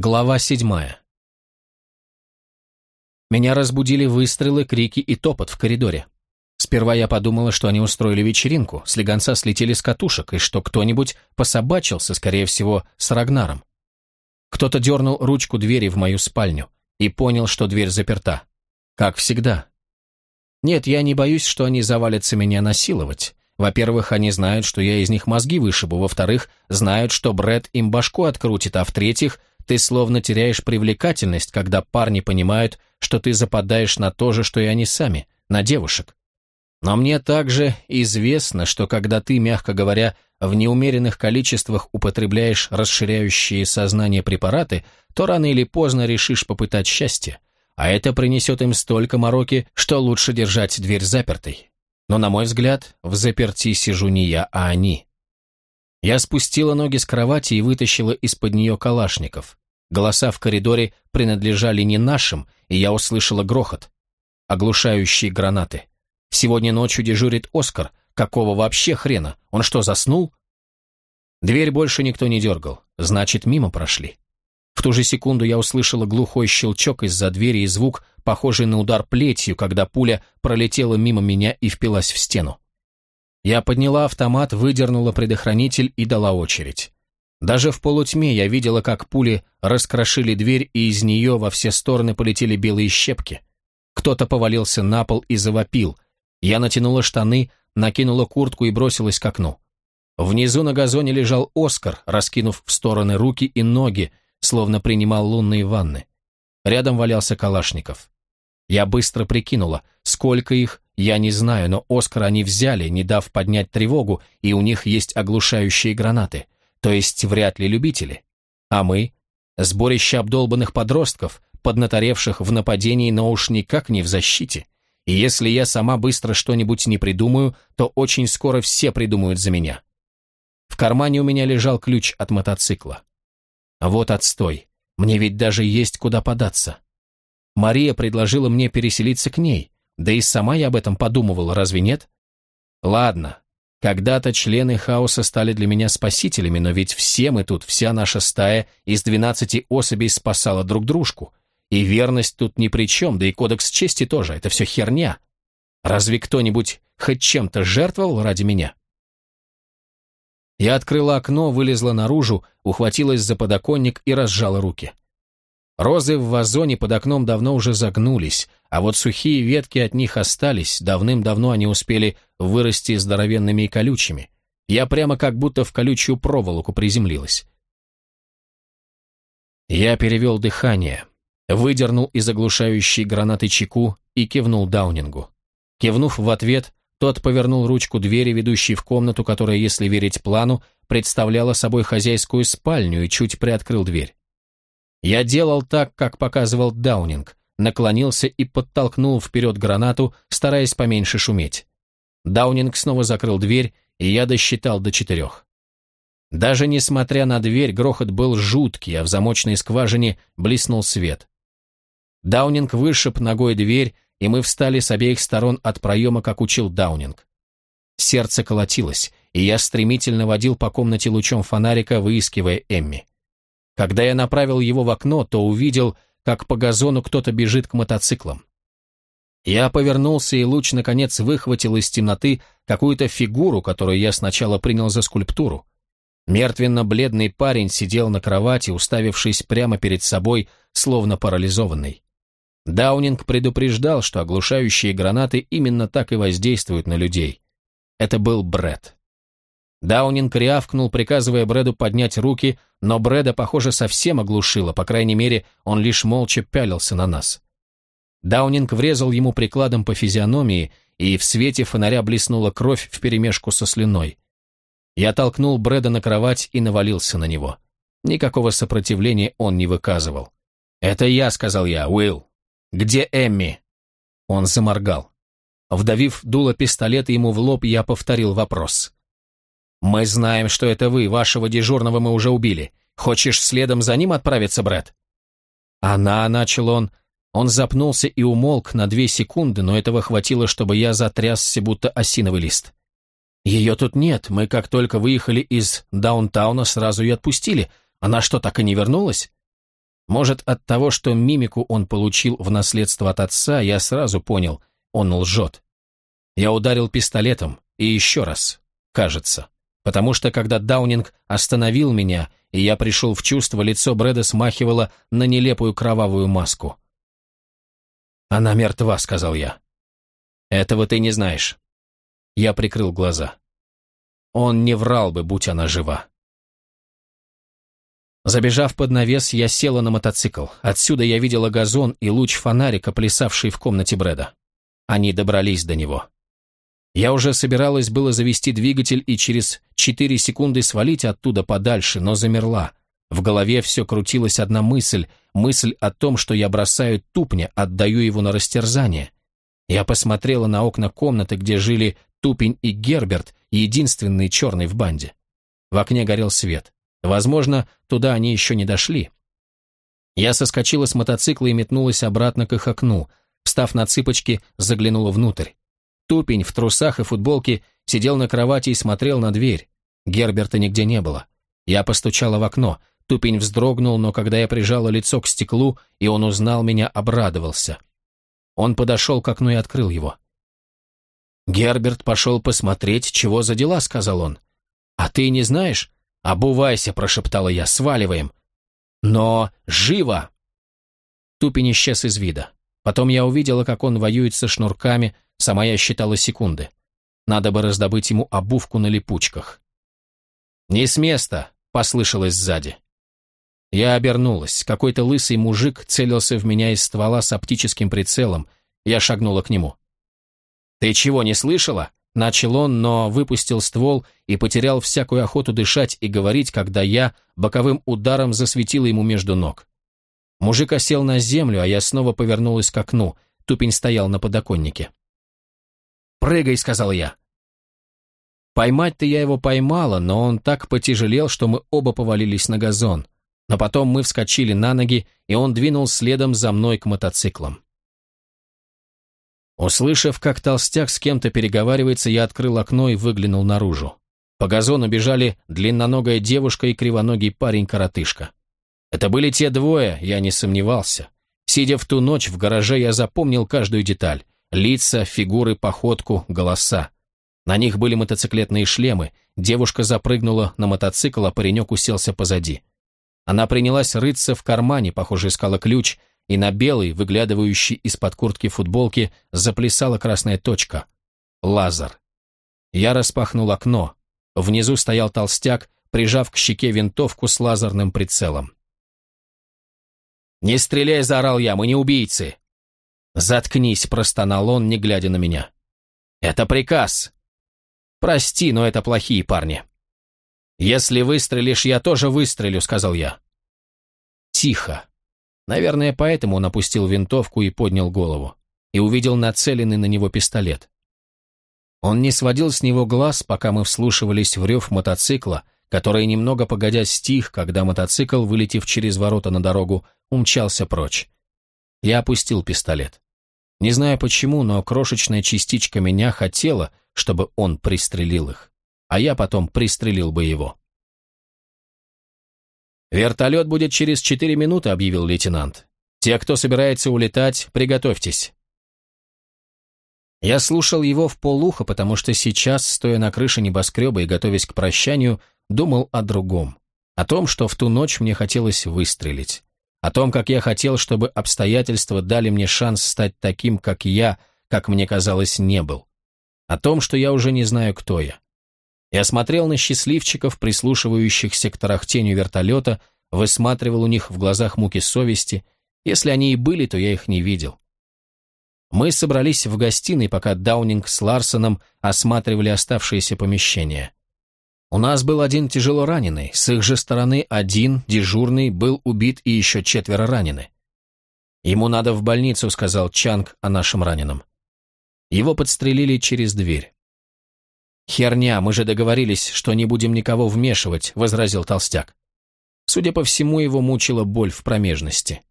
Глава седьмая. Меня разбудили выстрелы, крики и топот в коридоре. Сперва я подумала, что они устроили вечеринку, слегонца слетели с катушек, и что кто-нибудь пособачился, скорее всего, с Рагнаром. Кто-то дернул ручку двери в мою спальню и понял, что дверь заперта. Как всегда. Нет, я не боюсь, что они завалятся меня насиловать. Во-первых, они знают, что я из них мозги вышибу, во-вторых, знают, что Бред им башку открутит, а в-третьих, ты словно теряешь привлекательность, когда парни понимают, что ты западаешь на то же, что и они сами, на девушек. Но мне также известно, что когда ты, мягко говоря, в неумеренных количествах употребляешь расширяющие сознание препараты, то рано или поздно решишь попытать счастье. А это принесет им столько мороки, что лучше держать дверь запертой. Но, на мой взгляд, в заперти сижу не я, а они. Я спустила ноги с кровати и вытащила из-под нее калашников. Голоса в коридоре принадлежали не нашим, и я услышала грохот. Оглушающие гранаты. Сегодня ночью дежурит Оскар. Какого вообще хрена? Он что, заснул? Дверь больше никто не дергал. Значит, мимо прошли. В ту же секунду я услышала глухой щелчок из-за двери и звук, похожий на удар плетью, когда пуля пролетела мимо меня и впилась в стену. Я подняла автомат, выдернула предохранитель и дала очередь. Даже в полутьме я видела, как пули раскрошили дверь, и из нее во все стороны полетели белые щепки. Кто-то повалился на пол и завопил. Я натянула штаны, накинула куртку и бросилась к окну. Внизу на газоне лежал Оскар, раскинув в стороны руки и ноги, словно принимал лунные ванны. Рядом валялся Калашников. Я быстро прикинула, сколько их, я не знаю, но Оскар они взяли, не дав поднять тревогу, и у них есть оглушающие гранаты — то есть вряд ли любители. А мы? Сборище обдолбанных подростков, поднаторевших в нападении, но уж никак не в защите. И если я сама быстро что-нибудь не придумаю, то очень скоро все придумают за меня. В кармане у меня лежал ключ от мотоцикла. Вот отстой. Мне ведь даже есть куда податься. Мария предложила мне переселиться к ней, да и сама я об этом подумывала, разве нет? Ладно, когда-то члены хаоса стали для меня спасителями, но ведь все мы тут, вся наша стая из двенадцати особей спасала друг дружку. И верность тут ни при чем, да и кодекс чести тоже, это все херня. Разве кто-нибудь хоть чем-то жертвовал ради меня? Я открыла окно, вылезла наружу, ухватилась за подоконник и разжала руки. Розы в вазоне под окном давно уже загнулись, а вот сухие ветки от них остались, давным-давно они успели вырасти здоровенными и колючими. Я прямо как будто в колючую проволоку приземлилась. Я перевел дыхание, выдернул из оглушающей гранаты чеку и кивнул Даунингу. Кивнув в ответ, тот повернул ручку двери, ведущей в комнату, которая, если верить плану, представляла собой хозяйскую спальню, и чуть приоткрыл дверь. Я делал так, как показывал Даунинг, наклонился и подтолкнул вперед гранату, стараясь поменьше шуметь. Даунинг снова закрыл дверь, и я досчитал до четырех. Даже несмотря на дверь, грохот был жуткий, а в замочной скважине блеснул свет. Даунинг вышиб ногой дверь, и мы встали с обеих сторон от проема, как учил Даунинг. Сердце колотилось, и я стремительно водил по комнате лучом фонарика, выискивая Эмми. Когда я направил его в окно, то увидел, как по газону кто-то бежит к мотоциклам. Я повернулся, и луч, наконец, выхватил из темноты какую-то фигуру, которую я сначала принял за скульптуру. Мертвенно-бледный парень сидел на кровати, уставившись прямо перед собой, словно парализованный. Даунинг предупреждал, что оглушающие гранаты именно так и воздействуют на людей. Это был Бред. Даунинг рявкнул, приказывая Брэду поднять руки, но Брэда, похоже, совсем оглушило, по крайней мере, он лишь молча пялился на нас. Даунинг врезал ему прикладом по физиономии, и в свете фонаря блеснула кровь вперемешку со слюной. Я толкнул Брэда на кровать и навалился на него. Никакого сопротивления он не выказывал. «Это я», — сказал я, — «Уилл». «Где Эмми?» Он заморгал. Вдавив дуло пистолета ему в лоб, я повторил вопрос. «Мы знаем, что это вы, вашего дежурного мы уже убили. Хочешь следом за ним отправиться, Брэд?» «Она», — начал он. Он запнулся и умолк на две секунды, но этого хватило, чтобы я затрясся, будто осиновый лист. «Ее тут нет, мы как только выехали из даунтауна, сразу ее отпустили. Она что, так и не вернулась?» Может, от того, что мимику он получил в наследство от отца, я сразу понял, он лжет. Я ударил пистолетом, и еще раз, кажется. Потому что, когда Даунинг остановил меня, и я пришел в чувство, лицо Брэда смахивало на нелепую кровавую маску. «Она мертва», — сказал я. «Этого ты не знаешь». Я прикрыл глаза. Он не врал бы, будь она жива. Забежав под навес, я села на мотоцикл. Отсюда я видела газон и луч фонарика, плясавший в комнате Брэда. Они добрались до него. Я уже собиралась было завести двигатель и через четыре секунды свалить оттуда подальше, но замерла. В голове все крутилась одна мысль, мысль о том, что я бросаю тупня, отдаю его на растерзание. Я посмотрела на окна комнаты, где жили Тупень и Герберт, единственный черный в банде. В окне горел свет. Возможно, туда они еще не дошли. Я соскочила с мотоцикла и метнулась обратно к их окну. Встав на цыпочки, заглянула внутрь. Тупень в трусах и футболке сидел на кровати и смотрел на дверь. Герберта нигде не было. Я постучала в окно. Тупень вздрогнул, но когда я прижала лицо к стеклу, и он узнал меня, обрадовался. Он подошел к окну и открыл его. «Герберт пошел посмотреть, чего за дела», — сказал он. «А ты не знаешь?» «Обувайся», — прошептала я, — «сваливаем». «Но живо!» Тупень исчез из вида. Потом я увидела, как он воюет со шнурками, сама я считала секунды. Надо бы раздобыть ему обувку на липучках. «Не с места!» — послышалось сзади. Я обернулась. Какой-то лысый мужик целился в меня из ствола с оптическим прицелом. Я шагнула к нему. «Ты чего, не слышала?» Начал он, но выпустил ствол и потерял всякую охоту дышать и говорить, когда я боковым ударом засветила ему между ног. Мужик осел на землю, а я снова повернулась к окну. Тупень стоял на подоконнике. «Прыгай», — сказал я. Поймать-то я его поймала, но он так потяжелел, что мы оба повалились на газон. Но потом мы вскочили на ноги, и он двинул следом за мной к мотоциклам. Услышав, как толстяк с кем-то переговаривается, я открыл окно и выглянул наружу. По газону бежали длинноногая девушка и кривоногий парень-коротышка. Это были те двое, я не сомневался. Сидя в ту ночь в гараже, я запомнил каждую деталь. Лица, фигуры, походку, голоса. На них были мотоциклетные шлемы. Девушка запрыгнула на мотоцикл, а паренек уселся позади. Она принялась рыться в кармане, похоже, искала ключ, и на белой, выглядывающей из-под куртки футболки, заплясала красная точка. Лазер. Я распахнул окно. Внизу стоял толстяк, прижав к щеке винтовку с лазерным прицелом. «Не стреляй!» — заорал я, — «мы не убийцы!» «Заткнись!» — простонал он, не глядя на меня. «Это приказ!» «Прости, но это плохие парни!» «Если выстрелишь, я тоже выстрелю», — сказал я. Тихо. Наверное, поэтому он опустил винтовку и поднял голову, и увидел нацеленный на него пистолет. Он не сводил с него глаз, пока мы вслушивались в рев мотоцикла, который немного погодя стих, когда мотоцикл, вылетев через ворота на дорогу, умчался прочь. Я опустил пистолет. Не знаю почему, но крошечная частичка меня хотела, чтобы он пристрелил их, а я потом пристрелил бы его. «Вертолет будет через четыре минуты», — объявил лейтенант. «Те, кто собирается улетать, приготовьтесь». Я слушал его в полухо, потому что сейчас, стоя на крыше небоскреба и готовясь к прощанию, думал о другом. О том, что в ту ночь мне хотелось выстрелить. О том, как я хотел, чтобы обстоятельства дали мне шанс стать таким, как я, как мне казалось, не был. О том, что я уже не знаю, кто я. Я смотрел на счастливчиков, прислушивающихся к тарахтению вертолета, высматривал у них в глазах муки совести. Если они и были, то я их не видел. Мы собрались в гостиной, пока Даунинг с Ларсоном осматривали оставшиеся помещения. У нас был один тяжело раненый, с их же стороны один, дежурный, был убит и еще четверо ранены. «Ему надо в больницу», — сказал Чанг о нашем раненом. Его подстрелили через дверь. «Херня, мы же договорились, что не будем никого вмешивать», — возразил толстяк. Судя по всему, его мучила боль в промежности.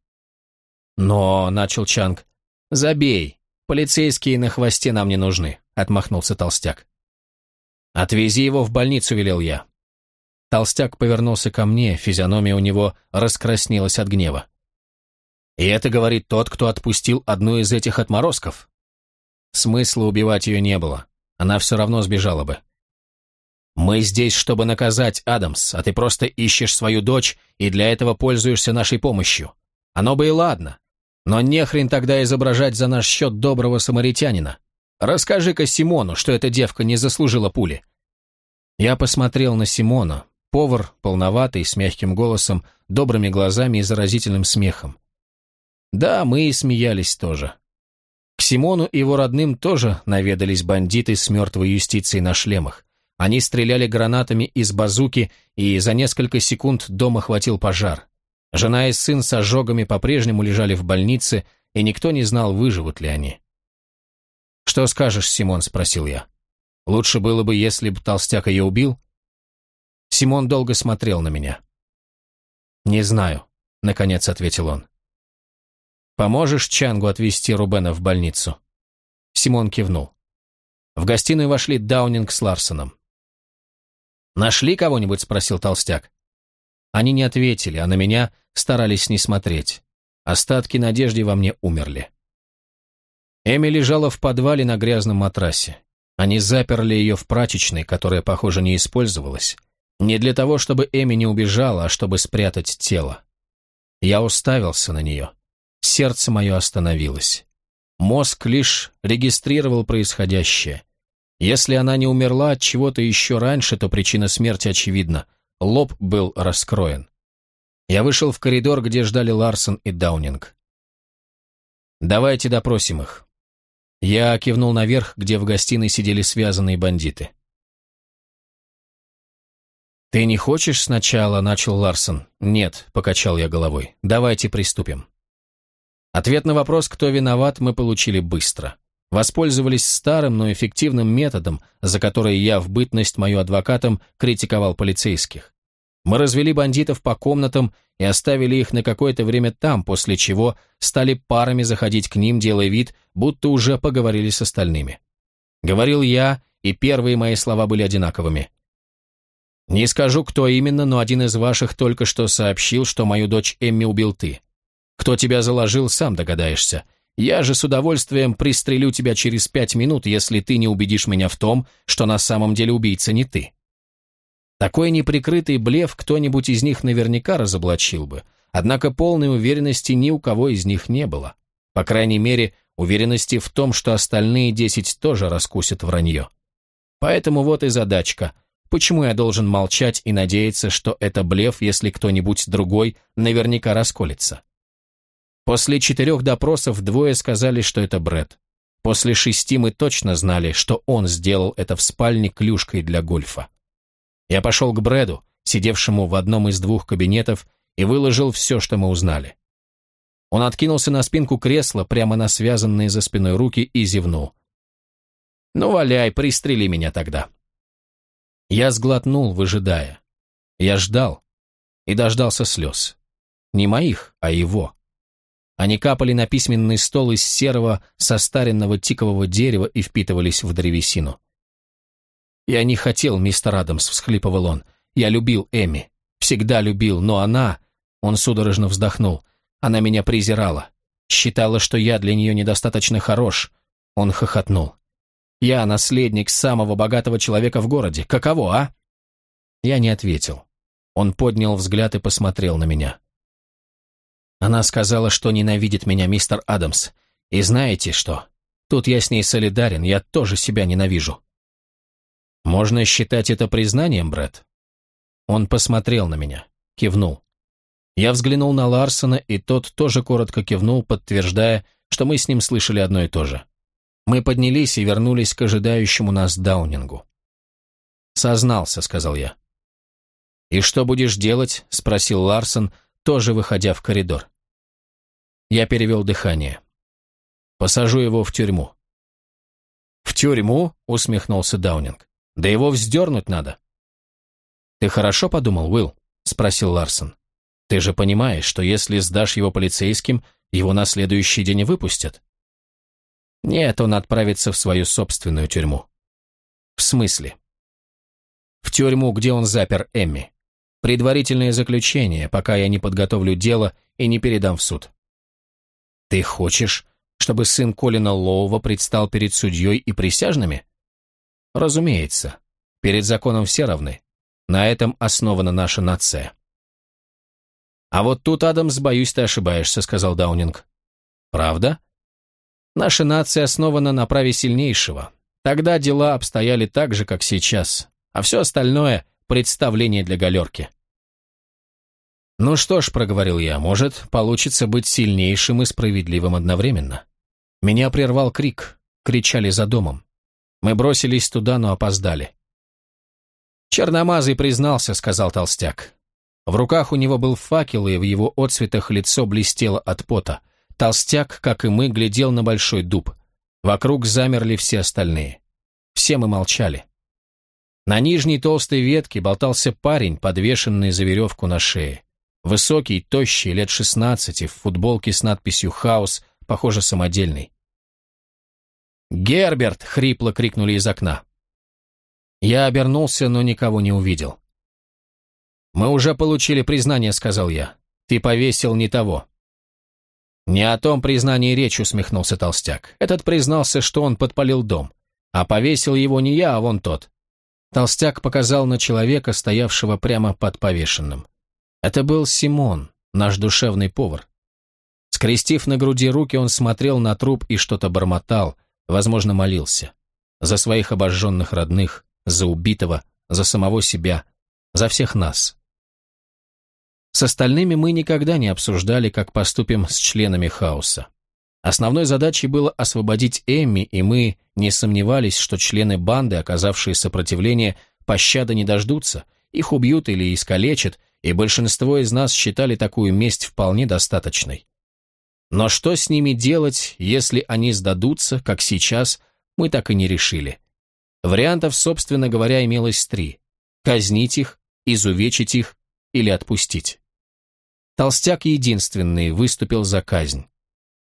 «Но», — начал Чанг, — «забей, полицейские на хвосте нам не нужны», — отмахнулся толстяк. «Отвези его в больницу», — велел я. Толстяк повернулся ко мне, физиономия у него раскраснелась от гнева. И это говорит тот, кто отпустил одну из этих отморозков. Смысла убивать ее не было. Она все равно сбежала бы. Мы здесь, чтобы наказать Адамс, а ты просто ищешь свою дочь и для этого пользуешься нашей помощью. Оно бы и ладно. Но не хрен тогда изображать за наш счет доброго самаритянина. Расскажи-ка Симону, что эта девка не заслужила пули. Я посмотрел на Симона. Повар, полноватый, с мягким голосом, добрыми глазами и заразительным смехом. Да, мы и смеялись тоже. К Симону и его родным тоже наведались бандиты с мертвой юстицией на шлемах. Они стреляли гранатами из базуки, и за несколько секунд дом охватил пожар. Жена и сын с ожогами по-прежнему лежали в больнице, и никто не знал, выживут ли они. «Что скажешь, Симон?» – спросил я. «Лучше было бы, если бы толстяк ее убил?» Симон долго смотрел на меня. «Не знаю», — наконец ответил он. «Поможешь Чангу отвезти Рубена в больницу?» Симон кивнул. В гостиную вошли Даунинг с Ларсоном. «Нашли кого-нибудь?» — спросил толстяк. Они не ответили, а на меня старались не смотреть. Остатки надежды во мне умерли. Эми лежала в подвале на грязном матрасе. Они заперли ее в прачечной, которая, похоже, не использовалась. Не для того, чтобы Эми не убежала, а чтобы спрятать тело. Я уставился на нее. Сердце мое остановилось. Мозг лишь регистрировал происходящее. Если она не умерла от чего-то еще раньше, то причина смерти очевидна. Лоб был раскроен. Я вышел в коридор, где ждали Ларсон и Даунинг. «Давайте допросим их». Я кивнул наверх, где в гостиной сидели связанные бандиты. «Ты не хочешь сначала?» — начал Ларсон. «Нет», — покачал я головой. «Давайте приступим». Ответ на вопрос, кто виноват, мы получили быстро. Воспользовались старым, но эффективным методом, за который я в бытность мою адвокатом критиковал полицейских. Мы развели бандитов по комнатам и оставили их на какое-то время там, после чего стали парами заходить к ним, делая вид, будто уже поговорили с остальными. Говорил я, и первые мои слова были одинаковыми. «Не скажу, кто именно, но один из ваших только что сообщил, что мою дочь Эмми убил ты. Кто тебя заложил, сам догадаешься. Я же с удовольствием пристрелю тебя через пять минут, если ты не убедишь меня в том, что на самом деле убийца не ты». Такой неприкрытый блеф кто-нибудь из них наверняка разоблачил бы, однако полной уверенности ни у кого из них не было. По крайней мере, уверенности в том, что остальные десять тоже раскусят вранье. Поэтому вот и задачка – Почему я должен молчать и надеяться, что это блеф, если кто-нибудь другой наверняка расколется? После четырех допросов двое сказали, что это Бред. После шести мы точно знали, что он сделал это в спальне клюшкой для гольфа. Я пошел к Брэду, сидевшему в одном из двух кабинетов, и выложил все, что мы узнали. Он откинулся на спинку кресла, прямо на связанные за спиной руки, и зевнул. «Ну, валяй, пристрели меня тогда». Я сглотнул, выжидая. Я ждал и дождался слез. Не моих, а его. Они капали на письменный стол из серого, состаренного тикового дерева и впитывались в древесину. «Я не хотел, мистер Адамс», — всхлипывал он. «Я любил Эми. Всегда любил, но она...» Он судорожно вздохнул. «Она меня презирала. Считала, что я для нее недостаточно хорош». Он хохотнул. Я наследник самого богатого человека в городе. Каково, а?» Я не ответил. Он поднял взгляд и посмотрел на меня. Она сказала, что ненавидит меня, мистер Адамс. И знаете что? Тут я с ней солидарен, я тоже себя ненавижу. Можно считать это признанием, Брэд? Он посмотрел на меня, кивнул. Я взглянул на Ларсона, и тот тоже коротко кивнул, подтверждая, что мы с ним слышали одно и то же. Мы поднялись и вернулись к ожидающему нас Даунингу. «Сознался», — сказал я. «И что будешь делать?» — спросил Ларсон, тоже выходя в коридор. Я перевел дыхание. «Посажу его в тюрьму». «В тюрьму?» — усмехнулся Даунинг. «Да его вздернуть надо». «Ты хорошо подумал, Уилл?» — спросил Ларсон. «Ты же понимаешь, что если сдашь его полицейским, его на следующий день выпустят?» Нет, он отправится в свою собственную тюрьму. В смысле? В тюрьму, где он запер Эмми. Предварительное заключение, пока я не подготовлю дело и не передам в суд. Ты хочешь, чтобы сын Колина Лоува предстал перед судьей и присяжными? Разумеется. Перед законом все равны. На этом основана наша нация. «А вот тут, Адамс, боюсь, ты ошибаешься», — сказал Даунинг. «Правда?» «Наша нация основана на праве сильнейшего. Тогда дела обстояли так же, как сейчас, а все остальное — представление для галерки». «Ну что ж», — проговорил я, — «может, получится быть сильнейшим и справедливым одновременно». Меня прервал крик, кричали за домом. Мы бросились туда, но опоздали. «Черномазый признался», — сказал толстяк. В руках у него был факел, и в его отцветах лицо блестело от пота. Толстяк, как и мы, глядел на большой дуб. Вокруг замерли все остальные. Все мы молчали. На нижней толстой ветке болтался парень, подвешенный за веревку на шее. Высокий, тощий, лет шестнадцати, в футболке с надписью «Хаус», похоже, самодельный. «Герберт!» — хрипло крикнули из окна. Я обернулся, но никого не увидел. «Мы уже получили признание», — сказал я. «Ты повесил не того». «Не о том признании речь», — усмехнулся толстяк. «Этот признался, что он подпалил дом. А повесил его не я, а вон тот». Толстяк показал на человека, стоявшего прямо под повешенным. Это был Симон, наш душевный повар. Скрестив на груди руки, он смотрел на труп и что-то бормотал, возможно, молился. За своих обожженных родных, за убитого, за самого себя, за всех нас. С остальными мы никогда не обсуждали, как поступим с членами хаоса. Основной задачей было освободить Эмми, и мы не сомневались, что члены банды, оказавшие сопротивление, пощады не дождутся, их убьют или искалечат, и большинство из нас считали такую месть вполне достаточной. Но что с ними делать, если они сдадутся, как сейчас, мы так и не решили. Вариантов, собственно говоря, имелось три. Казнить их, изувечить их или отпустить. Толстяк единственный выступил за казнь.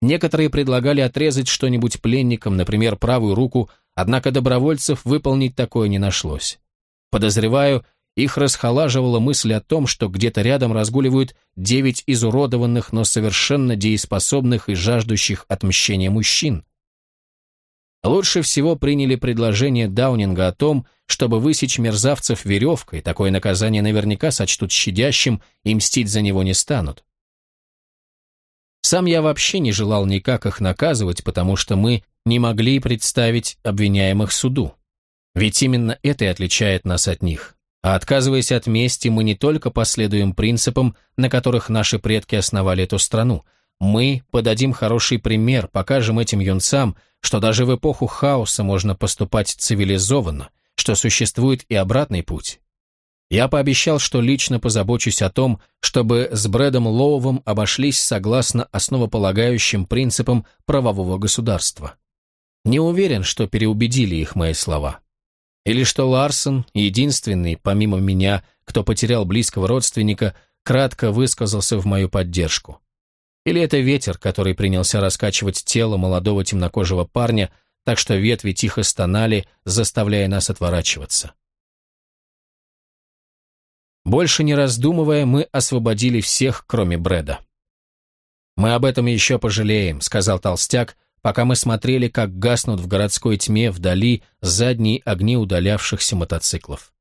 Некоторые предлагали отрезать что-нибудь пленникам, например, правую руку, однако добровольцев выполнить такое не нашлось. Подозреваю, их расхолаживала мысль о том, что где-то рядом разгуливают девять изуродованных, но совершенно дееспособных и жаждущих отмщения мужчин. Лучше всего приняли предложение Даунинга о том, чтобы высечь мерзавцев веревкой, такое наказание наверняка сочтут щадящим и мстить за него не станут. Сам я вообще не желал никак их наказывать, потому что мы не могли представить обвиняемых суду. Ведь именно это и отличает нас от них. А отказываясь от мести, мы не только последуем принципам, на которых наши предки основали эту страну, мы подадим хороший пример, покажем этим юнцам, что даже в эпоху хаоса можно поступать цивилизованно, что существует и обратный путь. Я пообещал, что лично позабочусь о том, чтобы с Брэдом Лоувом обошлись согласно основополагающим принципам правового государства. Не уверен, что переубедили их мои слова. Или что Ларсон, единственный, помимо меня, кто потерял близкого родственника, кратко высказался в мою поддержку. Или это ветер, который принялся раскачивать тело молодого темнокожего парня, так что ветви тихо стонали, заставляя нас отворачиваться. Больше не раздумывая, мы освободили всех, кроме Брэда. «Мы об этом еще пожалеем», — сказал толстяк, пока мы смотрели, как гаснут в городской тьме вдали задние огни удалявшихся мотоциклов.